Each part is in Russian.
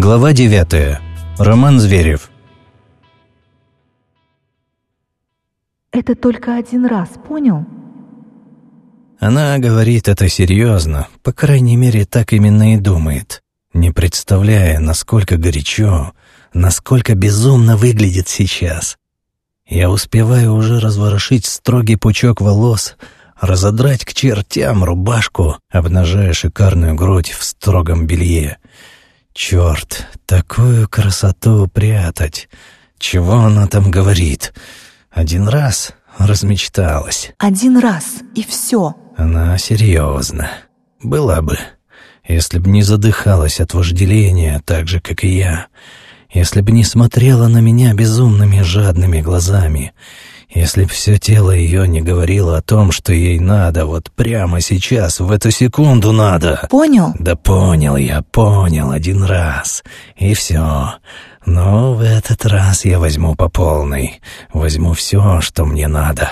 Глава 9. Роман Зверев. Это только один раз, понял? Она говорит это серьезно, по крайней мере, так именно и думает, не представляя, насколько горячо, насколько безумно выглядит сейчас. Я успеваю уже разворошить строгий пучок волос, разодрать к чертям рубашку, обнажая шикарную грудь в строгом белье. Черт, такую красоту прятать. Чего она там говорит? Один раз размечталась. Один раз, и все. Она серьезно. Была бы, если б не задыхалась от вожделения, так же, как и я. Если б не смотрела на меня безумными жадными глазами. Если б все тело ее не говорило о том, что ей надо, вот прямо сейчас, в эту секунду надо. Понял? Да понял я, понял один раз. И все. Но в этот раз я возьму по полной. Возьму все, что мне надо.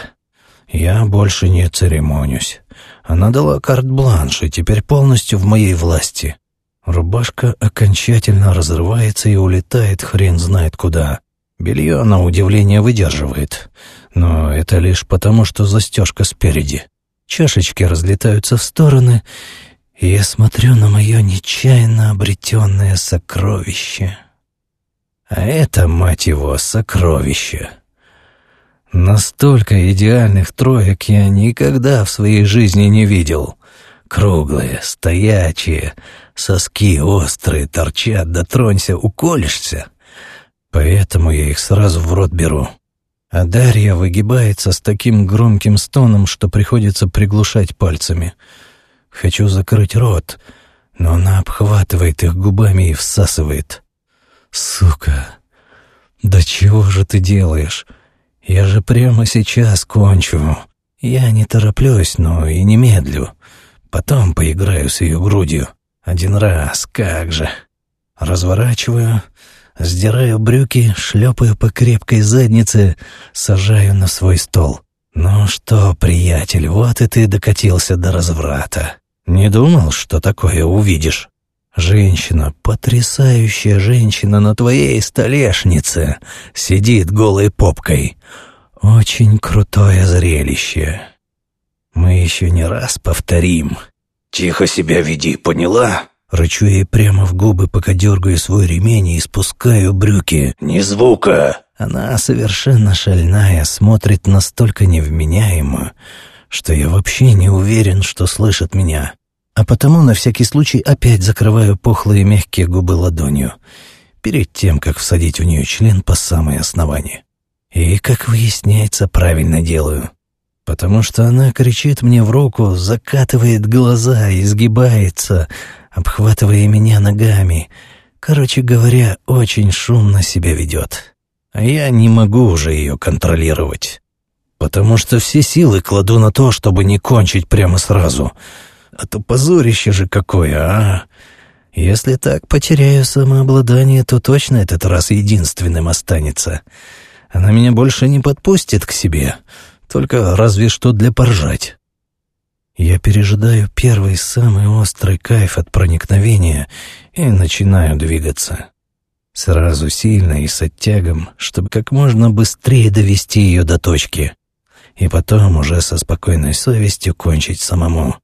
Я больше не церемонюсь. Она дала карт-бланш, и теперь полностью в моей власти. Рубашка окончательно разрывается и улетает хрен знает куда. Белье, на удивление, выдерживает. Но это лишь потому, что застежка спереди. Чашечки разлетаются в стороны, и я смотрю на мое нечаянно обретенное сокровище. А это, мать его, сокровище. Настолько идеальных троек я никогда в своей жизни не видел. Круглые, стоячие, соски острые, торчат, дотронься, уколешься. Поэтому я их сразу в рот беру. А Дарья выгибается с таким громким стоном, что приходится приглушать пальцами. Хочу закрыть рот, но она обхватывает их губами и всасывает. «Сука! Да чего же ты делаешь? Я же прямо сейчас кончу. Я не тороплюсь, но и не медлю. Потом поиграю с ее грудью. Один раз, как же. Разворачиваю, сдираю брюки, шлепаю по крепкой заднице, сажаю на свой стол. «Ну что, приятель, вот и ты докатился до разврата. Не думал, что такое увидишь?» Женщина, потрясающая женщина на твоей столешнице, сидит голой попкой. Очень крутое зрелище. Мы еще не раз повторим. «Тихо себя веди, поняла?» Рычу ей прямо в губы, пока дергаю свой ремень и спускаю брюки. «Ни звука!» Она совершенно шальная, смотрит настолько невменяемо, что я вообще не уверен, что слышит меня а потому на всякий случай опять закрываю пухлые мягкие губы ладонью, перед тем, как всадить в нее член по самое основание. И, как выясняется, правильно делаю. Потому что она кричит мне в руку, закатывает глаза, изгибается, обхватывая меня ногами. Короче говоря, очень шумно себя ведет. А я не могу уже ее контролировать. Потому что все силы кладу на то, чтобы не кончить прямо сразу — а то позорище же какое, а! Если так потеряю самообладание, то точно этот раз единственным останется. Она меня больше не подпустит к себе, только разве что для поржать. Я пережидаю первый самый острый кайф от проникновения и начинаю двигаться. Сразу сильно и с оттягом, чтобы как можно быстрее довести ее до точки. И потом уже со спокойной совестью кончить самому.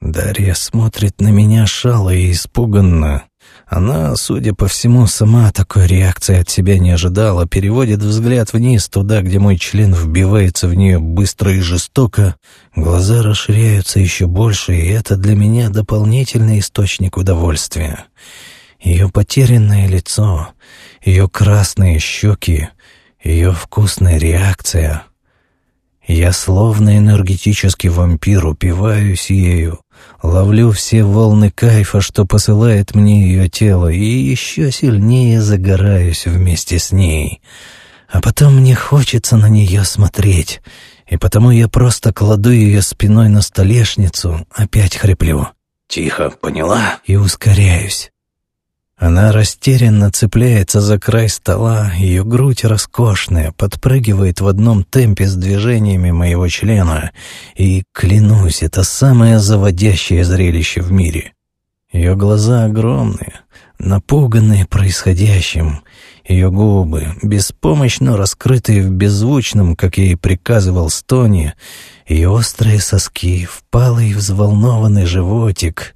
Дарья смотрит на меня шало и испуганно. Она, судя по всему, сама такой реакции от себя не ожидала, переводит взгляд вниз, туда, где мой член вбивается в нее быстро и жестоко. Глаза расширяются еще больше, и это для меня дополнительный источник удовольствия. Ее потерянное лицо, ее красные щеки, ее вкусная реакция — я словно энергетический вампир упиваюсь ею, ловлю все волны кайфа, что посылает мне ее тело, и еще сильнее загораюсь вместе с ней. А потом мне хочется на нее смотреть, и потому я просто кладу ее спиной на столешницу, опять хриплю. «Тихо, поняла?» И ускоряюсь. Она растерянно цепляется за край стола, ее грудь роскошная, подпрыгивает в одном темпе с движениями моего члена, и, клянусь, это самое заводящее зрелище в мире. Ее глаза огромные, напуганные происходящим, ее губы, беспомощно раскрытые в беззвучном, как ей приказывал Стони, ее острые соски, впалый взволнованный животик,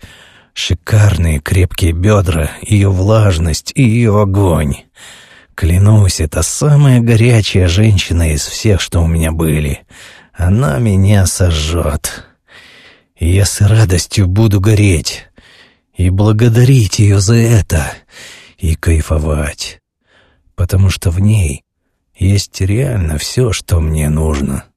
шикарные крепкие бедра, ее влажность и ее огонь. Клянусь, это самая горячая женщина из всех, что у меня были. Она меня сожжет. И я с радостью буду гореть и благодарить ее за это, и кайфовать, потому что в ней есть реально все, что мне нужно».